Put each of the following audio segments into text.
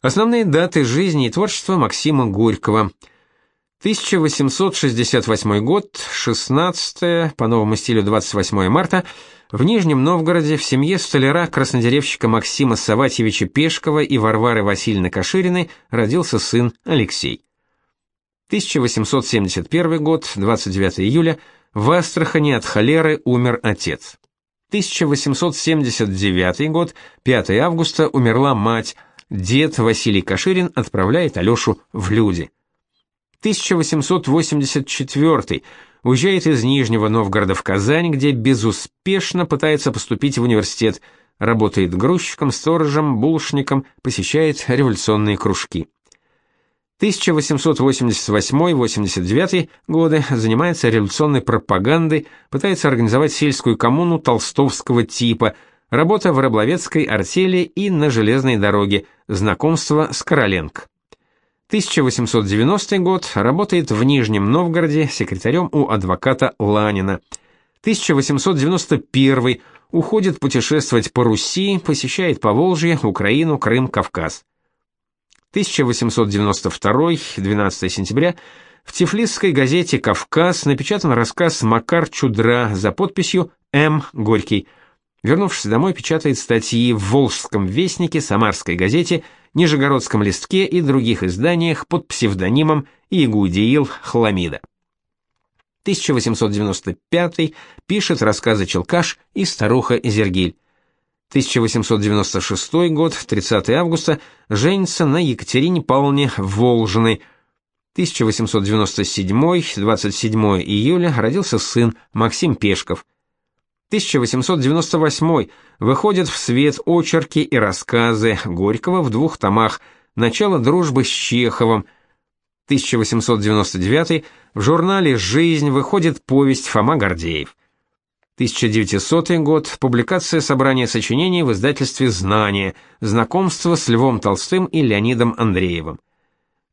Основные даты жизни и творчества Максима Горького. 1868 год, 16 по новому стилю 28 марта, в Нижнем Новгороде в семье столяра-краснодеревщика Максима Саватьевича Пешкова и Варвары Васильевны Кашириной родился сын Алексей. 1871 год, 29 июля, в Астрахани от холеры умер отец. 1879 год, 5 августа, умерла мать, дед Василий Каширин отправляет Алешу в люди. 1884 уезжает из Нижнего Новгорода в Казань, где безуспешно пытается поступить в университет, работает грузчиком, сторожем, булочником, посещает революционные кружки. 1888-89 годы занимается революционной пропагандой, пытается организовать сельскую коммуну толстовского типа – работа в рыболовецкой артели и на железной дороге, знакомство с Короленко. 1890 год, работает в Нижнем Новгороде секретарем у адвоката Ланина. 1891 уходит путешествовать по Руси, посещает Поволжье, Украину, Крым, Кавказ. 1892, 12 сентября, в Тифлисской газете «Кавказ» напечатан рассказ Макар Чудра за подписью «М. Горький», Вернувшись домой, печатает статьи в Волжском вестнике, Самарской газете, Нижегородском листке и других изданиях под псевдонимом Игудиил Хламида. 1895 пишет рассказы Челкаш и Старуха Зергиль. 1896 год, 30 августа, женится на Екатерине Павловне Волжиной. 1897, 27 июля родился сын Максим Пешков. 1898 выходят в свет очерки и рассказы Горького в двух томах «Начало дружбы с Чеховым», 1899 в журнале «Жизнь» выходит повесть Фома Гордеев. 1900 год, публикация собрания сочинений в издательстве «Знание», знакомство с Львом Толстым и Леонидом Андреевым.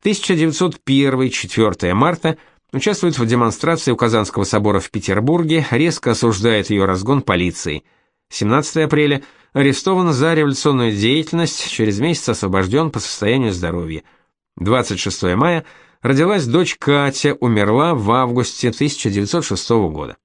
1901, 4 марта – Участвует в демонстрации у Казанского собора в Петербурге, резко осуждает ее разгон полицией. 17 апреля арестован за революционную деятельность, через месяц освобожден по состоянию здоровья. 26 мая родилась дочь Катя, умерла в августе 1906 года.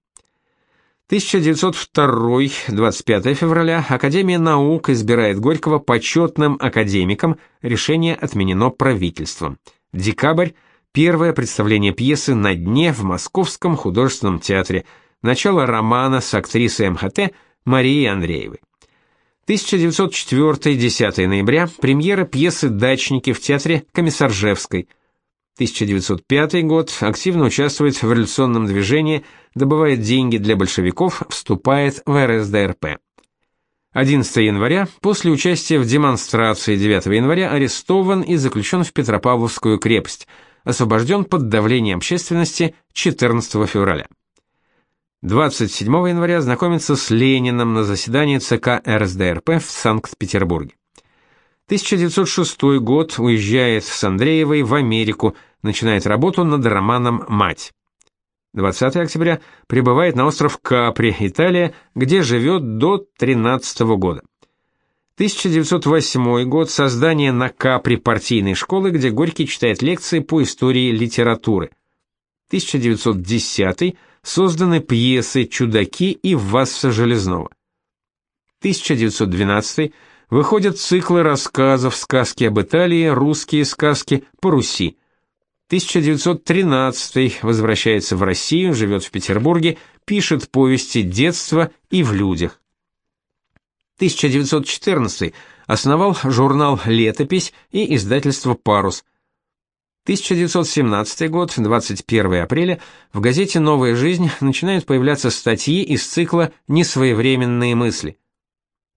1902, 25 февраля, Академия наук избирает Горького почетным академиком, решение отменено правительством. Декабрь Первое представление пьесы «На дне» в Московском художественном театре. Начало романа с актрисой МХТ Марией Андреевой. 1904 10 ноября премьера пьесы «Дачники» в театре Комиссаржевской. 1905 год активно участвует в революционном движении, добывает деньги для большевиков, вступает в РСДРП. 11 января, после участия в демонстрации 9 января, арестован и заключен в Петропавловскую крепость – освобожден под давлением общественности 14 февраля. 27 января знакомится с Лениным на заседании ЦК РСДРП в Санкт-Петербурге. 1906 год уезжает с Андреевой в Америку, начинает работу над романом «Мать». 20 октября прибывает на остров Капри, Италия, где живет до 13 года. 1908 год создание на Капри партийной школы, где Горький читает лекции по истории литературы. 1910 созданы пьесы Чудаки и Васса Железного. 1912 выходят циклы рассказов Сказки об Италии, русские сказки по Руси. 1913 возвращается в Россию, живет в Петербурге, пишет повести детства и в людях. 1914 основал журнал «Летопись» и издательство «Парус». 1917 год, 21 апреля, в газете «Новая жизнь» начинают появляться статьи из цикла «Несвоевременные мысли».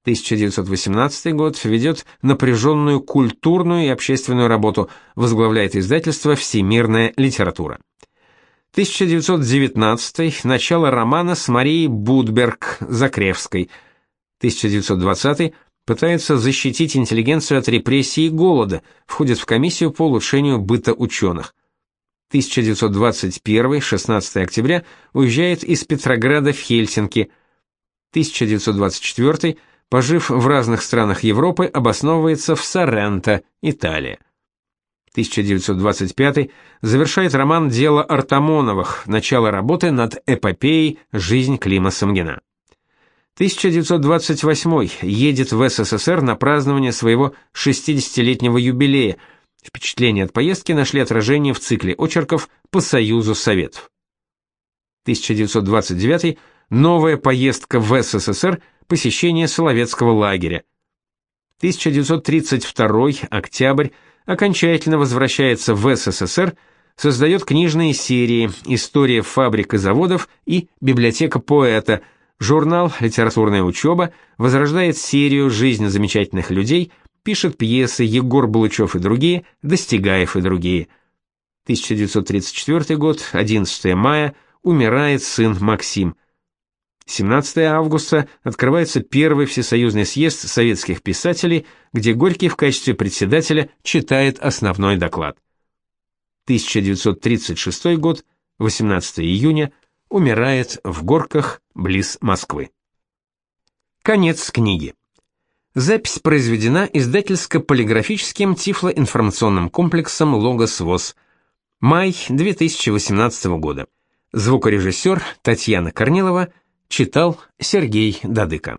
1918 год ведет напряженную культурную и общественную работу, возглавляет издательство «Всемирная литература». 1919 начало романа с Марией Будберг Закревской – 1920 пытается защитить интеллигенцию от репрессий и голода, входит в комиссию по улучшению быта ученых. 1921, 16 октября, уезжает из Петрограда в Хельсинки. 1924 пожив в разных странах Европы, обосновывается в Соренто, Италия. 1925 завершает роман «Дело Артамоновых», начало работы над эпопеей «Жизнь Клима Самгина». 1928 едет в СССР на празднование своего 60-летнего юбилея. Впечатления от поездки нашли отражение в цикле очерков по Союзу Советов. 1929 новая поездка в СССР, посещение Соловецкого лагеря. 1932 октябрь окончательно возвращается в СССР, создает книжные серии «История фабрик и заводов» и «Библиотека поэта», журнал «Литературная учеба», возрождает серию «Жизнь замечательных людей», пишет пьесы Егор Булычев и другие, Достигаев и другие. 1934 год, 11 мая, умирает сын Максим. 17 августа открывается первый всесоюзный съезд советских писателей, где Горький в качестве председателя читает основной доклад. 1936 год, 18 июня, умирает в Горках близ Москвы. Конец книги. Запись произведена издательско-полиграфическим тифлоинформационным комплексом «Логос ВОЗ». Май 2018 года. Звукорежиссер Татьяна Корнилова – Читал Сергей Дадыко.